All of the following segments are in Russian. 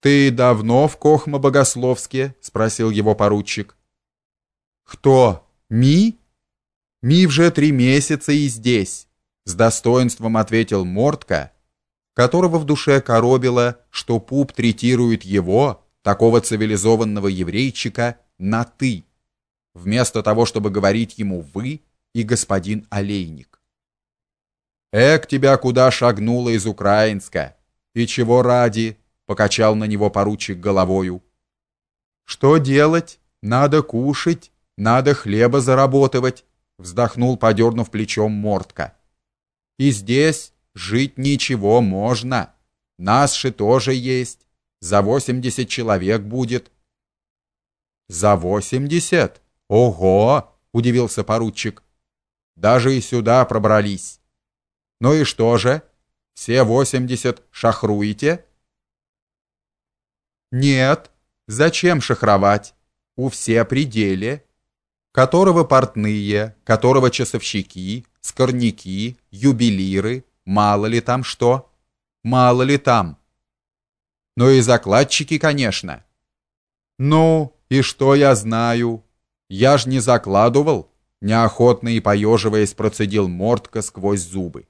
«Ты давно в Кохмо-Богословске?» — спросил его поручик. «Кто? Ми?» «Ми вже три месяца и здесь», — с достоинством ответил Мортка, которого в душе коробило, что Пуп третирует его, такого цивилизованного еврейчика, на «ты», вместо того, чтобы говорить ему «вы» и «господин Олейник». «Эк, тебя куда шагнула из Украинска? И чего ради?» Покачал на него поручик головою. Что делать? Надо кушать, надо хлеба заработать, вздохнул, подернув плечом Мортка. И здесь жить ничего можно. Наши тоже есть. За восемьдесят человек будет. За восемьдесят? Ого, удивился поручик. Даже и сюда пробрались. Ну и что же? Все восемьдесят шахруете? Нет, зачем шахровать? У все пределе. Которого портные, которого часовщики, скорняки, юбилиры, мало ли там что. Мало ли там. Ну и закладчики, конечно. Ну, и что я знаю? Я ж не закладывал, неохотно и поеживаясь процедил Мортка сквозь зубы.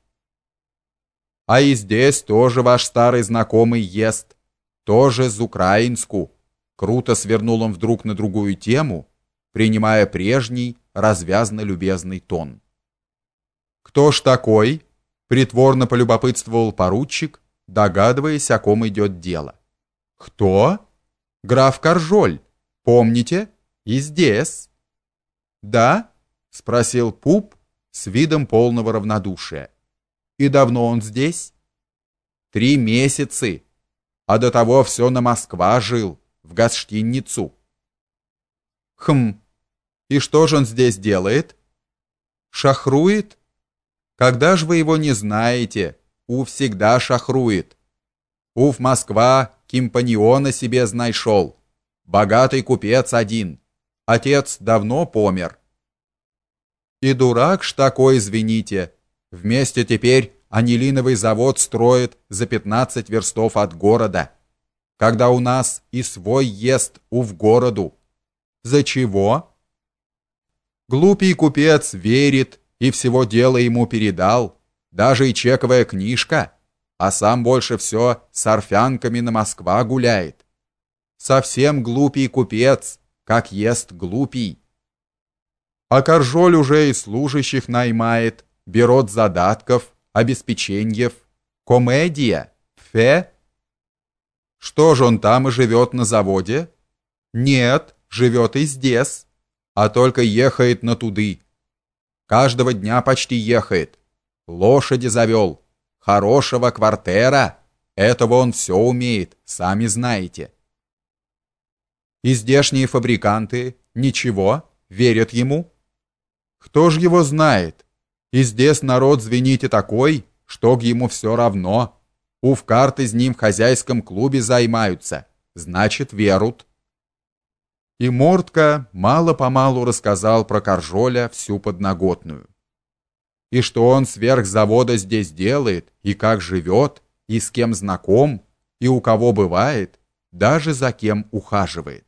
А и здесь тоже ваш старый знакомый ест тоже з украинску. Круто свернул он вдруг на другую тему, принимая прежний, развязно любезный тон. Кто ж такой? притворно полюбопытствовал поручик, догадываясь, о ком идет дело. Кто? Граф Каржоль. Помните? И здесь. Да? спросил Пуп с видом полного равнодушия. И давно он здесь? Три месяца а до того все на Москва жил, в гостиницу. Хм. И что же он здесь делает? Шахрует? Когда ж вы его не знаете? У всегда шахрует. Уф Москва кимпаниона себе знайшел. Богатый купец один. Отец давно помер. И дурак ж такой, извините. Вместе теперь анилиновый завод строит за 15 верстов от города, когда у нас и свой ест у в городу. За чего? Глупый купец верит и всего дела ему передал, даже и чековая книжка, а сам больше все с орфянками на Москва гуляет. Совсем глупый купец, как ест глупий. А Коржоль уже и служащих наймает, берет задатков, обеспеченьев, комедия, фе. Что же он там и живет на заводе? Нет, живет и здесь, а только ехает на туды. Каждого дня почти ехает. Лошади завел. Хорошего квартера. Этого он все умеет, сами знаете. И здешние фабриканты ничего, верят ему. Кто ж его знает? И здесь народ, звените, такой, что к ему все равно. У в карты с ним в хозяйском клубе займаются, значит, верут. И Мортка мало-помалу рассказал про Каржоля всю подноготную. И что он сверх завода здесь делает, и как живет, и с кем знаком, и у кого бывает, даже за кем ухаживает.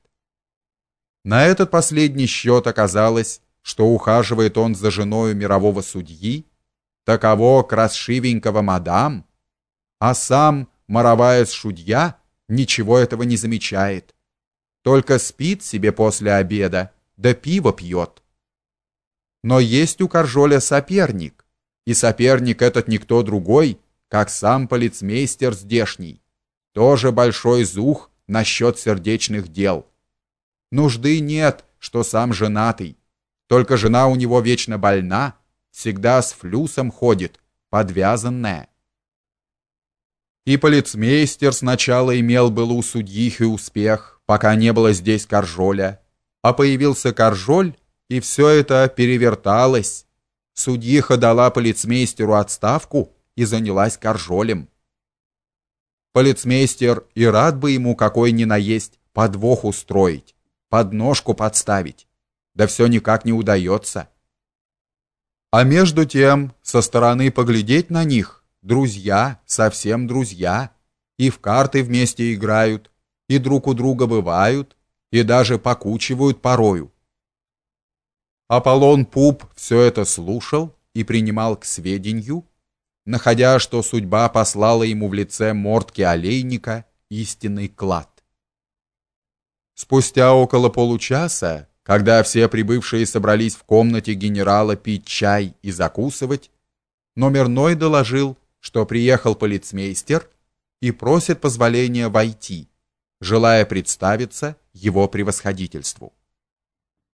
На этот последний счет оказалось, что ухаживает он за женой мирового судьи, таково красивенького мадам, а сам моровая судья ничего этого не замечает, только спит себе после обеда, да пиво пьет. Но есть у Каржоля соперник, и соперник этот никто другой, как сам полицмейстер здешний, тоже большой зух насчет сердечных дел. Нужды нет, что сам женатый, только жена у него вечно больна, всегда с флюсом ходит, подвязанная. И полицмейстер сначала имел был у судьих и успех, пока не было здесь Каржоля, а появился Каржоль, и все это переверталось. Судьиха дала полицмейстеру отставку и занялась Каржолем. Полицмейстер и рад бы ему какой ни наесть подвох устроить, подножку подставить да все никак не удается. А между тем, со стороны поглядеть на них, друзья, совсем друзья, и в карты вместе играют, и друг у друга бывают, и даже покучивают порою. Аполлон Пуп все это слушал и принимал к сведению, находя, что судьба послала ему в лице мортки олейника истинный клад. Спустя около получаса, когда все прибывшие собрались в комнате генерала пить чай и закусывать, номерной доложил, что приехал полицмейстер и просит позволения войти, желая представиться его превосходительству.